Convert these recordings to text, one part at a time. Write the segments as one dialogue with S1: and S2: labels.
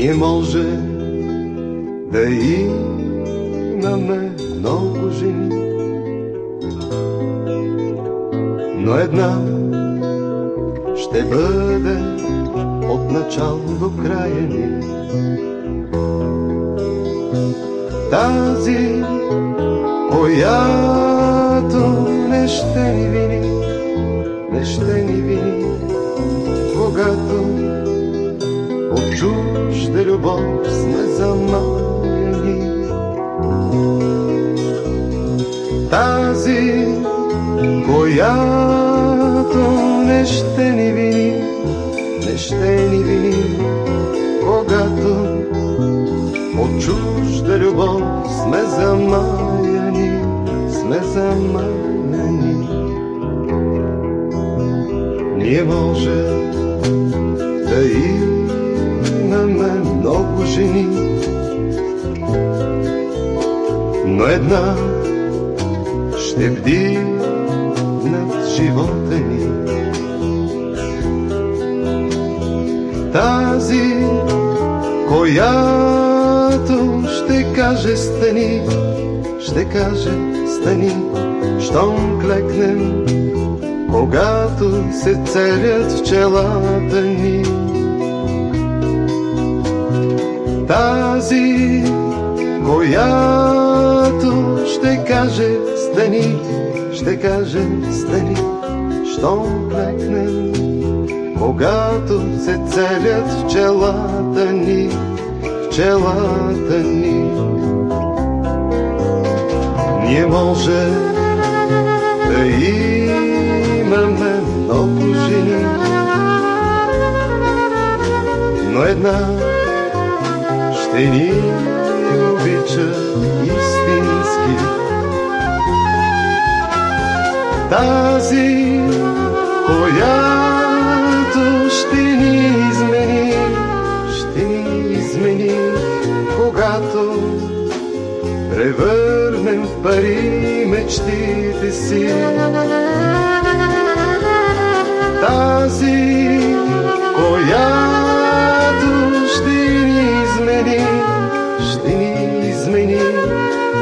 S1: Ние може да имаме много жени, но една ще бъде от начало до края ни. Тази, която не ще любов сме замаяни. Тази, която не ще ни вини, не ще ни вини, когато от чужда любов сме замаяни, сме замаяни. Ние може да имаме една ще бди над живота ни. Тази, която ще каже стани, ще каже стани, щом клекнем, когато се целят в челата ни. Тази, която стани, ще каже стани, щом клекнем, когато се целят в челата ни, в челата ни. Ние може да имаме много жени, но една ще ни обича истински. Тази, която ще ни измени, ще ни измени, когато превърнем в пари мечтите си. Тази, която ще ни измени, ще ни измени,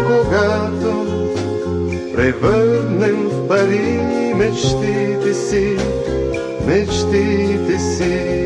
S1: когато Превърнем в пари мечтите си, мечтите си.